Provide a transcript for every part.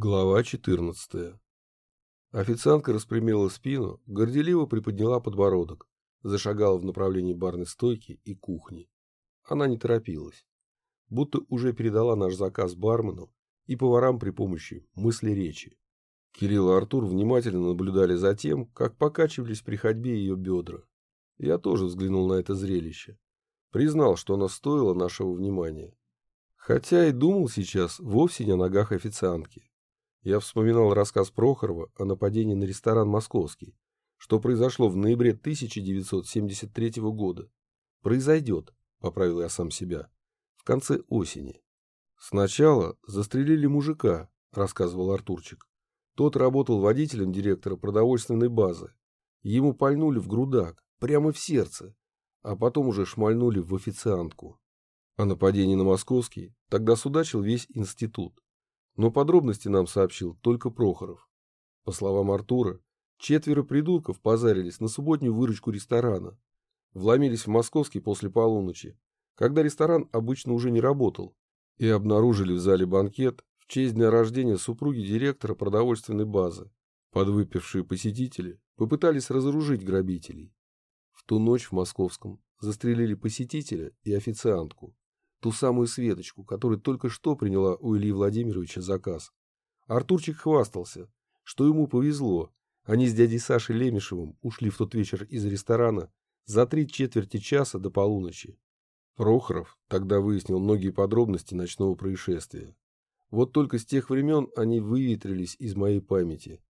Глава 14. Официантка распрямила спину, горделиво приподняла подбородок, зашагала в направлении барной стойки и кухни. Она не торопилась, будто уже передала наш заказ бармену и поварам при помощи мысли речи. Кирилл и Артур внимательно наблюдали за тем, как покачивались при ходьбе ее бедра. Я тоже взглянул на это зрелище. Признал, что оно стоило нашего внимания. Хотя и думал сейчас вовсе не о ногах официантки. Я вспоминал рассказ Прохорова о нападении на ресторан «Московский», что произошло в ноябре 1973 года. «Произойдет», — поправил я сам себя, — «в конце осени». «Сначала застрелили мужика», — рассказывал Артурчик. Тот работал водителем директора продовольственной базы. Ему пальнули в грудак, прямо в сердце, а потом уже шмальнули в официантку. О нападении на Московский тогда судачил весь институт. Но подробности нам сообщил только Прохоров. По словам Артура, четверо придурков позарились на субботнюю выручку ресторана. Вломились в московский после полуночи, когда ресторан обычно уже не работал, и обнаружили в зале банкет в честь дня рождения супруги директора продовольственной базы. Подвыпившие посетители попытались разоружить грабителей. В ту ночь в Московском застрелили посетителя и официантку ту самую Светочку, которая только что приняла у Ильи Владимировича заказ. Артурчик хвастался, что ему повезло. Они с дядей Сашей Лемешевым ушли в тот вечер из ресторана за три четверти часа до полуночи. Прохоров тогда выяснил многие подробности ночного происшествия. Вот только с тех времен они выветрились из моей памяти.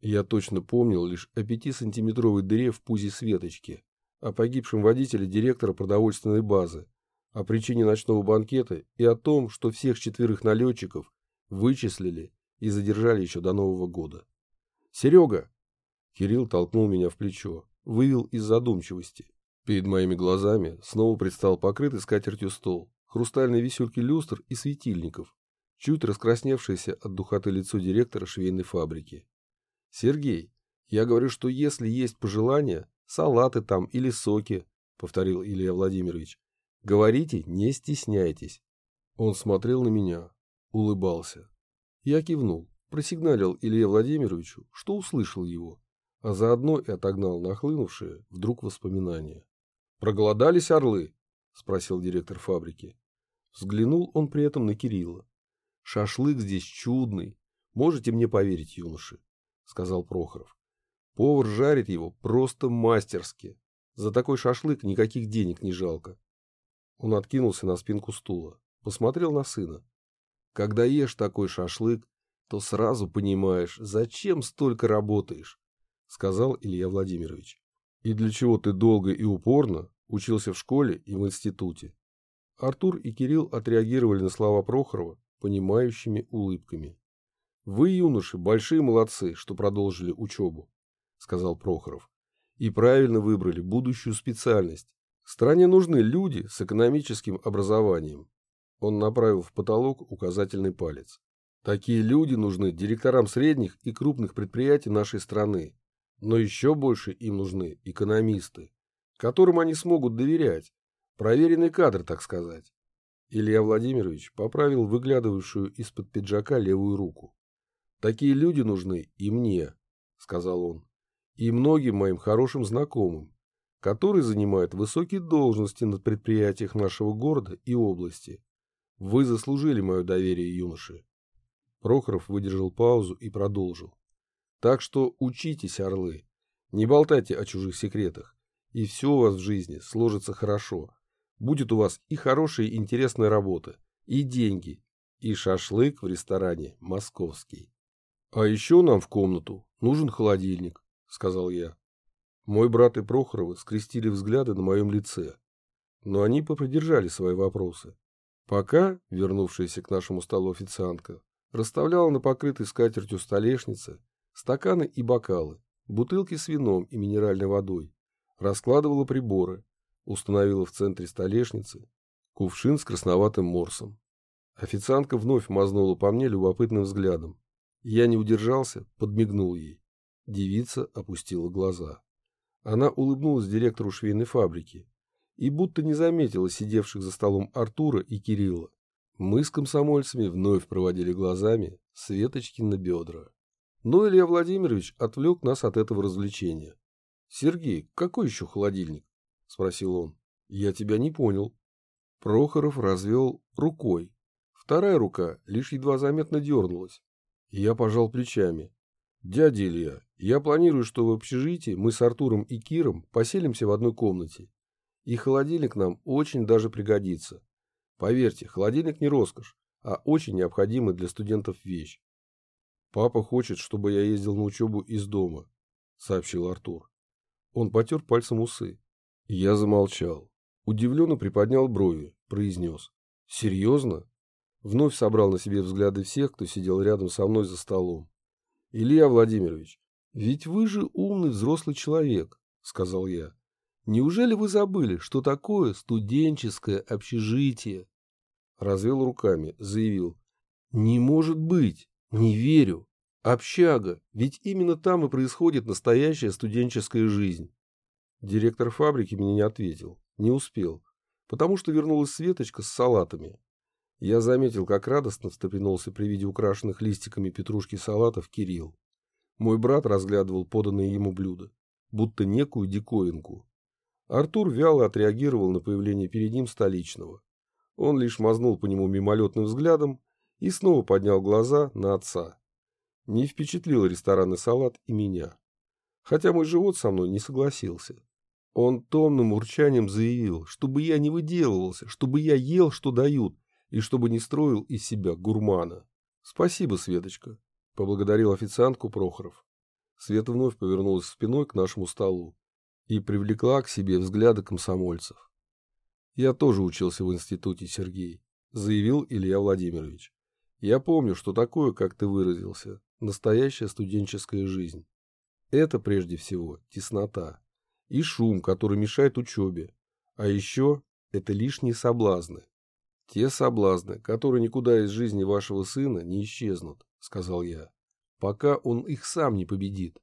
Я точно помнил лишь о пятисантиметровой дыре в пузе Светочки, о погибшем водителе директора продовольственной базы, о причине ночного банкета и о том, что всех четверых налетчиков вычислили и задержали еще до Нового года. «Серега!» Кирилл толкнул меня в плечо, вывел из задумчивости. Перед моими глазами снова предстал покрытый скатертью стол, хрустальные висюльки люстр и светильников, чуть раскрасневшееся от духоты лицо директора швейной фабрики. «Сергей, я говорю, что если есть пожелания, салаты там или соки», — повторил Илья Владимирович, Говорите, не стесняйтесь. Он смотрел на меня, улыбался. Я кивнул, просигналил Илье Владимировичу, что услышал его, а заодно и отогнал нахлынувшие вдруг воспоминания. «Проголодались орлы?» — спросил директор фабрики. Взглянул он при этом на Кирилла. «Шашлык здесь чудный. Можете мне поверить, юноши?» — сказал Прохоров. «Повар жарит его просто мастерски. За такой шашлык никаких денег не жалко. Он откинулся на спинку стула, посмотрел на сына. Когда ешь такой шашлык, то сразу понимаешь, зачем столько работаешь, сказал Илья Владимирович. И для чего ты долго и упорно учился в школе и в институте. Артур и Кирилл отреагировали на слова Прохорова понимающими улыбками. «Вы, юноши, большие молодцы, что продолжили учебу», — сказал Прохоров, «и правильно выбрали будущую специальность, Стране нужны люди с экономическим образованием. Он направил в потолок указательный палец. Такие люди нужны директорам средних и крупных предприятий нашей страны. Но еще больше им нужны экономисты, которым они смогут доверять. Проверенный кадр, так сказать. Илья Владимирович поправил выглядывающую из-под пиджака левую руку. «Такие люди нужны и мне», — сказал он, — «и многим моим хорошим знакомым, который занимает высокие должности на предприятиях нашего города и области. Вы заслужили мое доверие, юноши. Прохоров выдержал паузу и продолжил. Так что учитесь, орлы, не болтайте о чужих секретах, и все у вас в жизни сложится хорошо. Будет у вас и хорошая и интересная работа, и деньги, и шашлык в ресторане московский. А еще нам в комнату нужен холодильник, сказал я. Мой брат и Прохоровы скрестили взгляды на моем лице, но они попридержали свои вопросы. Пока, вернувшаяся к нашему столу официантка, расставляла на покрытой скатертью столешнице стаканы и бокалы, бутылки с вином и минеральной водой, раскладывала приборы, установила в центре столешницы кувшин с красноватым морсом. Официантка вновь мазнула по мне любопытным взглядом. Я не удержался, подмигнул ей. Девица опустила глаза. Она улыбнулась директору швейной фабрики и будто не заметила сидевших за столом Артура и Кирилла. Мы с комсомольцами вновь проводили глазами Светочки на бедра. Но Илья Владимирович отвлек нас от этого развлечения. «Сергей, какой еще холодильник?» – спросил он. «Я тебя не понял». Прохоров развел рукой. Вторая рука лишь едва заметно дернулась. Я пожал плечами. «Дядя Илья, я планирую, что в общежитии мы с Артуром и Киром поселимся в одной комнате. И холодильник нам очень даже пригодится. Поверьте, холодильник не роскошь, а очень необходимая для студентов вещь. «Папа хочет, чтобы я ездил на учебу из дома», — сообщил Артур. Он потер пальцем усы. Я замолчал. Удивленно приподнял брови, произнес. «Серьезно?» Вновь собрал на себе взгляды всех, кто сидел рядом со мной за столом. «Илья Владимирович, ведь вы же умный взрослый человек», — сказал я. «Неужели вы забыли, что такое студенческое общежитие?» Развел руками, заявил. «Не может быть! Не верю! Общага! Ведь именно там и происходит настоящая студенческая жизнь!» Директор фабрики мне не ответил, не успел, потому что вернулась Светочка с салатами. Я заметил, как радостно встрепенулся при виде украшенных листиками петрушки салатов Кирилл. Мой брат разглядывал поданные ему блюда, будто некую диковинку. Артур вяло отреагировал на появление перед ним столичного. Он лишь мазнул по нему мимолетным взглядом и снова поднял глаза на отца. Не впечатлил ресторанный салат и меня. Хотя мой живот со мной не согласился. Он томным урчанием заявил, чтобы я не выделывался, чтобы я ел, что дают, и чтобы не строил из себя гурмана. «Спасибо, Светочка», — поблагодарил официантку Прохоров. Света вновь повернулась спиной к нашему столу и привлекла к себе взгляды комсомольцев. Я тоже учился в институте, Сергей, заявил Илья Владимирович. Я помню, что такое, как ты выразился, настоящая студенческая жизнь. Это прежде всего теснота и шум, который мешает учебе. А еще это лишние соблазны. Те соблазны, которые никуда из жизни вашего сына не исчезнут, сказал я, пока он их сам не победит.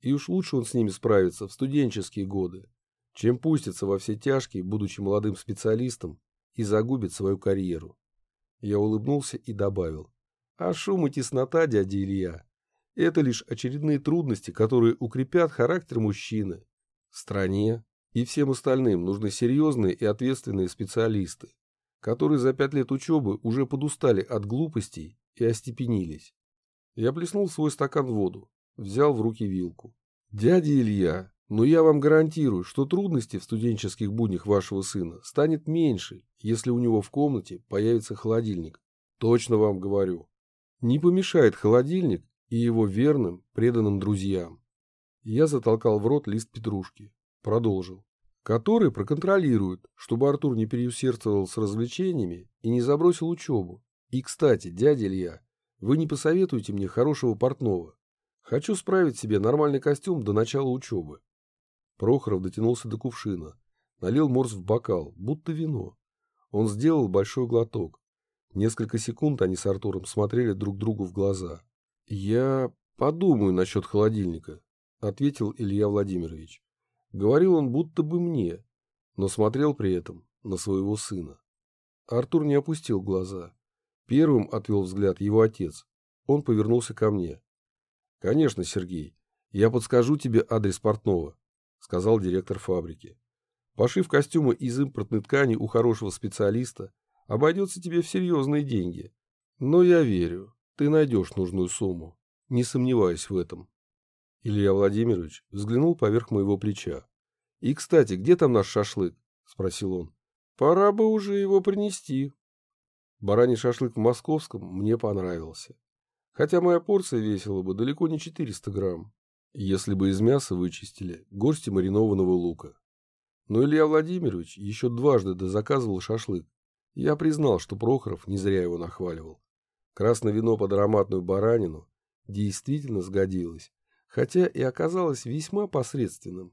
И уж лучше он с ними справится в студенческие годы, чем пустится во все тяжкие, будучи молодым специалистом, и загубит свою карьеру. Я улыбнулся и добавил. А шум и теснота, дядя Илья, это лишь очередные трудности, которые укрепят характер мужчины. Стране и всем остальным нужны серьезные и ответственные специалисты, которые за пять лет учебы уже подустали от глупостей и остепенились. Я плеснул свой стакан воду, взял в руки вилку. «Дядя Илья, но я вам гарантирую, что трудностей в студенческих буднях вашего сына станет меньше, если у него в комнате появится холодильник. Точно вам говорю. Не помешает холодильник и его верным, преданным друзьям. Я затолкал в рот лист петрушки. Продолжил. Который проконтролирует, чтобы Артур не переусердствовал с развлечениями и не забросил учебу. И, кстати, дядя Илья, вы не посоветуете мне хорошего портного. Хочу справить себе нормальный костюм до начала учебы. Прохоров дотянулся до кувшина, налил морс в бокал, будто вино. Он сделал большой глоток. Несколько секунд они с Артуром смотрели друг другу в глаза. «Я подумаю насчет холодильника», — ответил Илья Владимирович. Говорил он будто бы мне, но смотрел при этом на своего сына. Артур не опустил глаза. Первым отвел взгляд его отец. Он повернулся ко мне. «Конечно, Сергей, я подскажу тебе адрес портного сказал директор фабрики. Пошив костюма из импортной ткани у хорошего специалиста обойдется тебе в серьезные деньги. Но я верю, ты найдешь нужную сумму. Не сомневаюсь в этом. Илья Владимирович взглянул поверх моего плеча. «И, кстати, где там наш шашлык?» – спросил он. «Пора бы уже его принести». Бараний шашлык в московском мне понравился. Хотя моя порция весила бы далеко не 400 грамм если бы из мяса вычистили горсти маринованного лука. Но Илья Владимирович еще дважды дозаказывал шашлык. Я признал, что Прохоров не зря его нахваливал. Красное вино под ароматную баранину действительно сгодилось, хотя и оказалось весьма посредственным.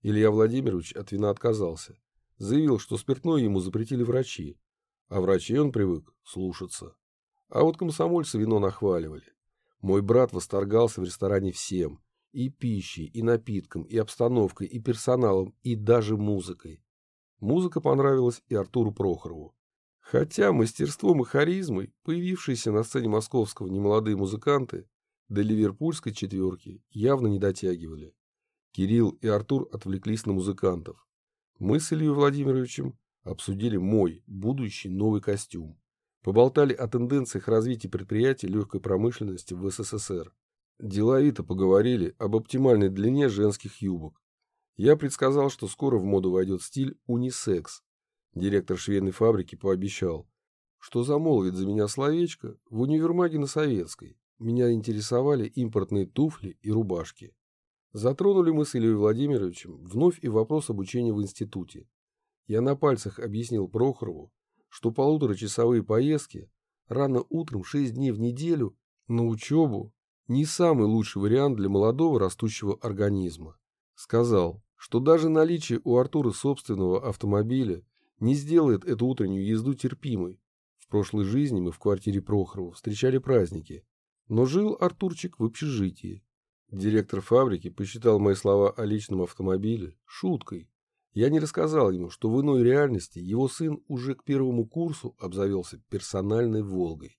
Илья Владимирович от вина отказался. Заявил, что спиртное ему запретили врачи, а врачей он привык слушаться. А вот комсомольцы вино нахваливали. Мой брат восторгался в ресторане всем, и пищей, и напитком, и обстановкой, и персоналом, и даже музыкой. Музыка понравилась и Артуру Прохорову. Хотя мастерством и харизмой появившиеся на сцене московского немолодые музыканты до ливерпульской четверки явно не дотягивали. Кирилл и Артур отвлеклись на музыкантов. Мы с Ильей Владимировичем обсудили мой будущий новый костюм. Поболтали о тенденциях развития предприятий легкой промышленности в СССР. Деловито поговорили об оптимальной длине женских юбок. Я предсказал, что скоро в моду войдет стиль унисекс. Директор швейной фабрики пообещал, что замолвит за меня словечко в универмаге на Советской. Меня интересовали импортные туфли и рубашки. Затронули мы с Ильей Владимировичем вновь и вопрос обучения в институте. Я на пальцах объяснил Прохорову, что полуторачасовые поездки рано утром шесть дней в неделю на учебу не самый лучший вариант для молодого растущего организма. Сказал, что даже наличие у Артура собственного автомобиля не сделает эту утреннюю езду терпимой. В прошлой жизни мы в квартире Прохорова встречали праздники, но жил Артурчик в общежитии. Директор фабрики посчитал мои слова о личном автомобиле шуткой. Я не рассказал ему, что в иной реальности его сын уже к первому курсу обзавелся персональной «Волгой».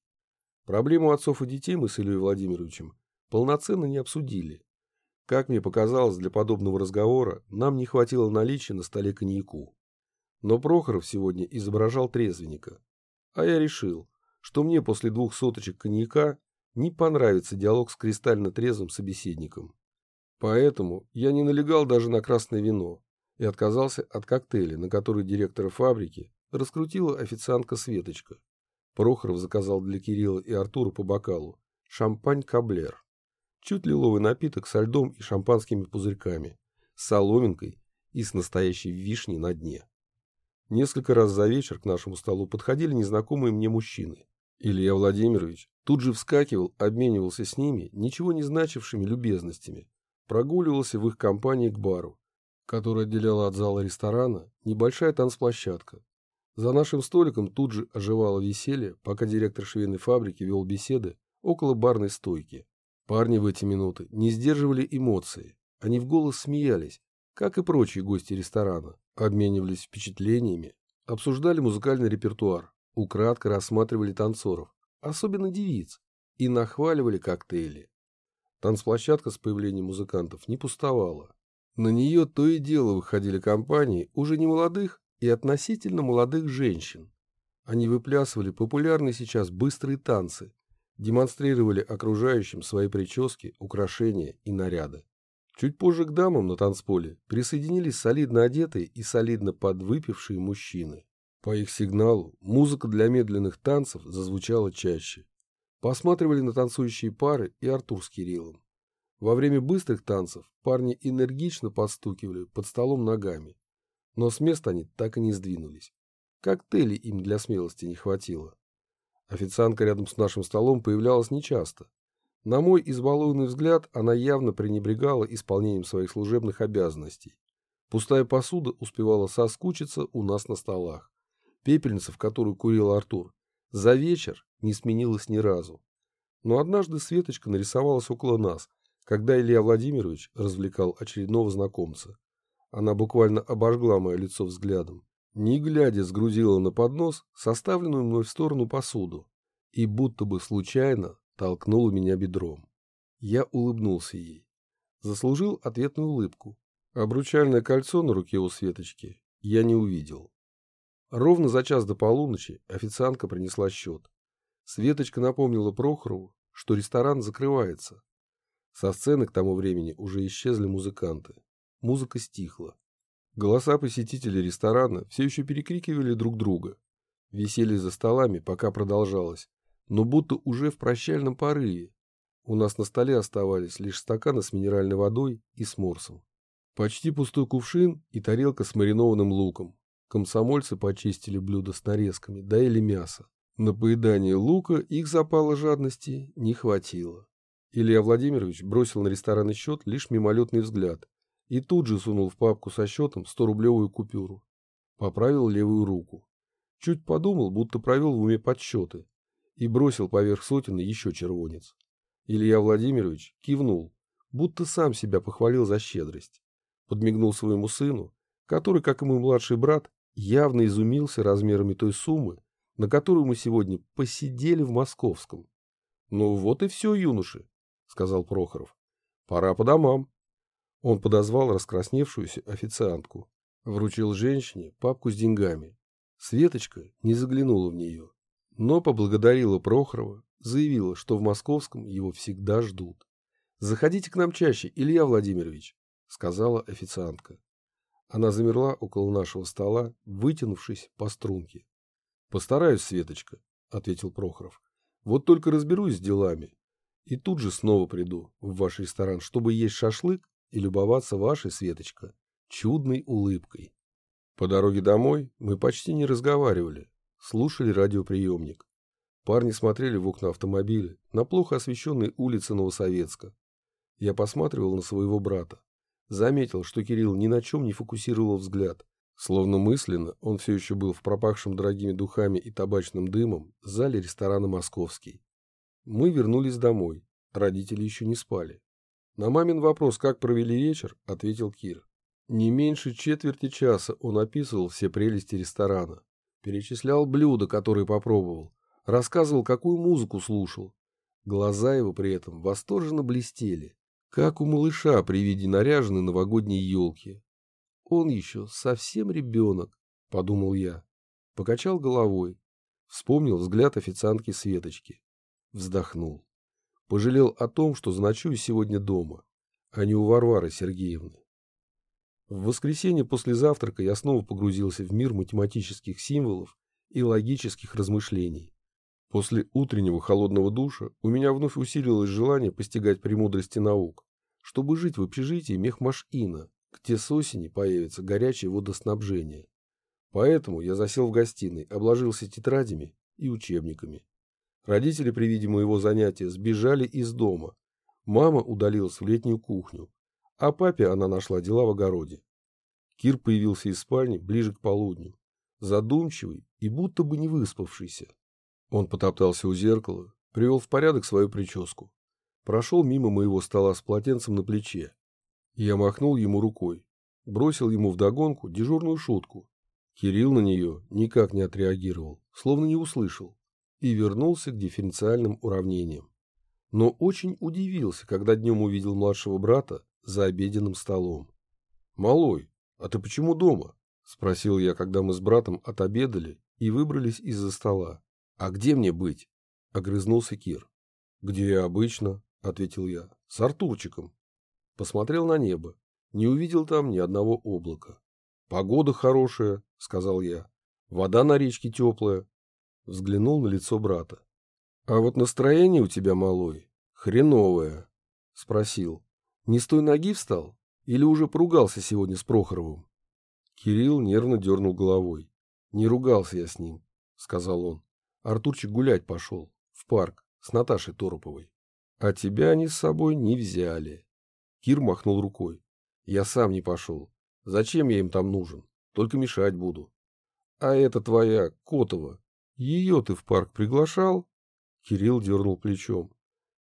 Проблему отцов и детей мы с Ильей Владимировичем полноценно не обсудили. Как мне показалось, для подобного разговора нам не хватило наличия на столе коньяку. Но Прохоров сегодня изображал трезвенника. А я решил, что мне после двух соточек коньяка не понравится диалог с кристально трезвым собеседником. Поэтому я не налегал даже на красное вино и отказался от коктейля, на который директора фабрики раскрутила официантка Светочка. Прохоров заказал для Кирилла и Артура по бокалу шампань-каблер. Чуть лиловый напиток со льдом и шампанскими пузырьками, с соломинкой и с настоящей вишней на дне. Несколько раз за вечер к нашему столу подходили незнакомые мне мужчины. Илья Владимирович тут же вскакивал, обменивался с ними ничего не значившими любезностями, прогуливался в их компании к бару, который отделяла от зала ресторана небольшая танцплощадка. За нашим столиком тут же оживало веселье, пока директор швейной фабрики вел беседы около барной стойки. Парни в эти минуты не сдерживали эмоции, они в голос смеялись, как и прочие гости ресторана, обменивались впечатлениями, обсуждали музыкальный репертуар, украдко рассматривали танцоров, особенно девиц, и нахваливали коктейли. Танцплощадка с появлением музыкантов не пустовала. На нее то и дело выходили компании уже не молодых и относительно молодых женщин. Они выплясывали популярные сейчас быстрые танцы, демонстрировали окружающим свои прически, украшения и наряды. Чуть позже к дамам на танцполе присоединились солидно одетые и солидно подвыпившие мужчины. По их сигналу музыка для медленных танцев зазвучала чаще. Посматривали на танцующие пары и Артур с Кириллом. Во время быстрых танцев парни энергично подстукивали под столом ногами. Но с места они так и не сдвинулись. Коктейли им для смелости не хватило. Официантка рядом с нашим столом появлялась нечасто, на мой избалованный взгляд, она явно пренебрегала исполнением своих служебных обязанностей. Пустая посуда успевала соскучиться у нас на столах. Пепельница, в которую курил Артур, за вечер не сменилась ни разу. Но однажды Светочка нарисовалась около нас, когда Илья Владимирович развлекал очередного знакомца. Она буквально обожгла мое лицо взглядом. Не глядя, сгрузила на поднос составленную мной в сторону посуду и будто бы случайно толкнула меня бедром. Я улыбнулся ей. Заслужил ответную улыбку. Обручальное кольцо на руке у Светочки я не увидел. Ровно за час до полуночи официантка принесла счет. Светочка напомнила Прохорову, что ресторан закрывается. Со сцены к тому времени уже исчезли музыканты. Музыка стихла. Голоса посетителей ресторана все еще перекрикивали друг друга. Веселье за столами пока продолжалось, но будто уже в прощальном порыве. У нас на столе оставались лишь стаканы с минеральной водой и с морсом. Почти пустой кувшин и тарелка с маринованным луком. Комсомольцы почистили блюдо с нарезками, доели мясо. На поедание лука их запала жадности не хватило. Илья Владимирович бросил на ресторанный счет лишь мимолетный взгляд и тут же сунул в папку со счетом 100-рублевую купюру. Поправил левую руку. Чуть подумал, будто провел в уме подсчеты и бросил поверх сотины еще червонец. Илья Владимирович кивнул, будто сам себя похвалил за щедрость. Подмигнул своему сыну, который, как и мой младший брат, явно изумился размерами той суммы, на которую мы сегодня посидели в московском. — Ну вот и все, юноши, — сказал Прохоров. — Пора по домам. Он подозвал раскрасневшуюся официантку, вручил женщине папку с деньгами. Светочка не заглянула в нее, но поблагодарила Прохорова, заявила, что в московском его всегда ждут. «Заходите к нам чаще, Илья Владимирович», — сказала официантка. Она замерла около нашего стола, вытянувшись по струнке. «Постараюсь, Светочка», — ответил Прохоров. «Вот только разберусь с делами. И тут же снова приду в ваш ресторан, чтобы есть шашлык и любоваться вашей, Светочка, чудной улыбкой». По дороге домой мы почти не разговаривали, слушали радиоприемник. Парни смотрели в окна автомобиля на плохо освещенной улице Новосоветска. Я посматривал на своего брата. Заметил, что Кирилл ни на чем не фокусировал взгляд. Словно мысленно он все еще был в пропахшем дорогими духами и табачным дымом зале ресторана «Московский». Мы вернулись домой. Родители еще не спали. На мамин вопрос, как провели вечер, ответил Кир. Не меньше четверти часа он описывал все прелести ресторана. Перечислял блюда, которые попробовал. Рассказывал, какую музыку слушал. Глаза его при этом восторженно блестели. Как у малыша при виде наряженной новогодней елки. Он еще совсем ребенок, подумал я. Покачал головой. Вспомнил взгляд официантки Светочки. Вздохнул. Пожалел о том, что ночую сегодня дома, а не у Варвары Сергеевны. В воскресенье после завтрака я снова погрузился в мир математических символов и логических размышлений. После утреннего холодного душа у меня вновь усилилось желание постигать премудрости наук чтобы жить в общежитии Мехмаш-Ина, где с осени появится горячее водоснабжение. Поэтому я засел в гостиной, обложился тетрадями и учебниками. Родители при виде моего занятия сбежали из дома. Мама удалилась в летнюю кухню, а папе она нашла дела в огороде. Кир появился из спальни ближе к полудню, задумчивый и будто бы не выспавшийся. Он потоптался у зеркала, привел в порядок свою прическу, прошел мимо моего стола с полотенцем на плече. Я махнул ему рукой, бросил ему вдогонку дежурную шутку. Кирилл на нее никак не отреагировал, словно не услышал, и вернулся к дифференциальным уравнениям. Но очень удивился, когда днем увидел младшего брата за обеденным столом. «Малой, а ты почему дома?» – спросил я, когда мы с братом отобедали и выбрались из-за стола. «А где мне быть?» – огрызнулся Кир. «Где я обычно?» — ответил я. — С Артурчиком. Посмотрел на небо. Не увидел там ни одного облака. — Погода хорошая, — сказал я. — Вода на речке теплая. Взглянул на лицо брата. — А вот настроение у тебя, малой, хреновое, — спросил. — Не с той ноги встал? Или уже поругался сегодня с Прохоровым? Кирилл нервно дернул головой. — Не ругался я с ним, — сказал он. Артурчик гулять пошел. В парк. С Наташей Тороповой. А тебя они с собой не взяли. Кир махнул рукой. Я сам не пошел. Зачем я им там нужен? Только мешать буду. А это твоя, Котова. Ее ты в парк приглашал? Кирилл дернул плечом.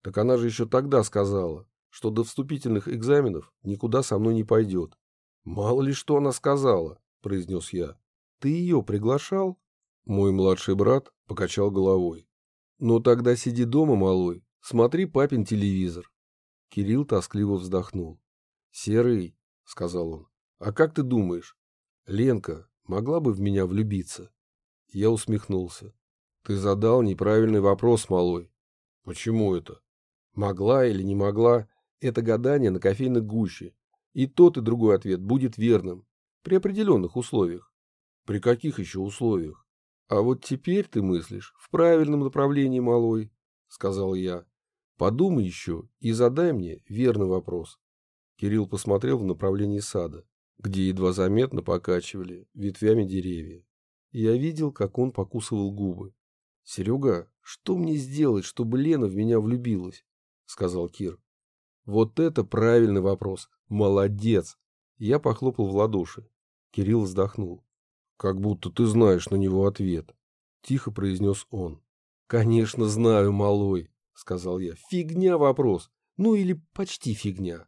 Так она же еще тогда сказала, что до вступительных экзаменов никуда со мной не пойдет. Мало ли что она сказала, произнес я. Ты ее приглашал? Мой младший брат покачал головой. Ну тогда сиди дома, малой, Смотри папин телевизор. Кирилл тоскливо вздохнул. Серый, сказал он, а как ты думаешь, Ленка могла бы в меня влюбиться? Я усмехнулся. Ты задал неправильный вопрос, малой. Почему это? Могла или не могла, это гадание на кофейной гуще. И тот, и другой ответ будет верным. При определенных условиях. При каких еще условиях? А вот теперь ты мыслишь в правильном направлении, малой, сказал я. Подумай еще и задай мне верный вопрос. Кирилл посмотрел в направлении сада, где едва заметно покачивали ветвями деревья. Я видел, как он покусывал губы. — Серега, что мне сделать, чтобы Лена в меня влюбилась? — сказал Кир. — Вот это правильный вопрос. Молодец! Я похлопал в ладоши. Кирилл вздохнул. — Как будто ты знаешь на него ответ. Тихо произнес он. — Конечно знаю, малой. — сказал я. «Фигня вопрос. Ну или почти фигня».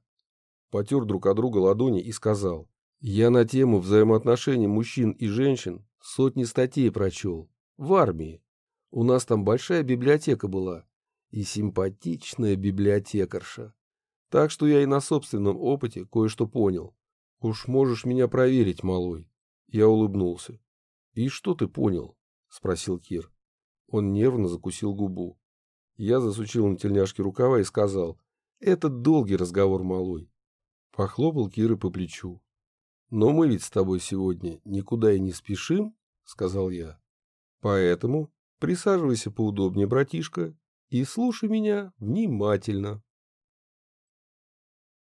Потер друг от друга ладони и сказал. «Я на тему взаимоотношений мужчин и женщин сотни статей прочел. В армии. У нас там большая библиотека была. И симпатичная библиотекарша. Так что я и на собственном опыте кое-что понял. Уж можешь меня проверить, малой. Я улыбнулся. И что ты понял? Спросил Кир. Он нервно закусил губу. Я засучил на тельняшке рукава и сказал. Это долгий разговор, малой. Похлопал Кира по плечу. Но мы ведь с тобой сегодня никуда и не спешим, сказал я. Поэтому присаживайся поудобнее, братишка, и слушай меня внимательно.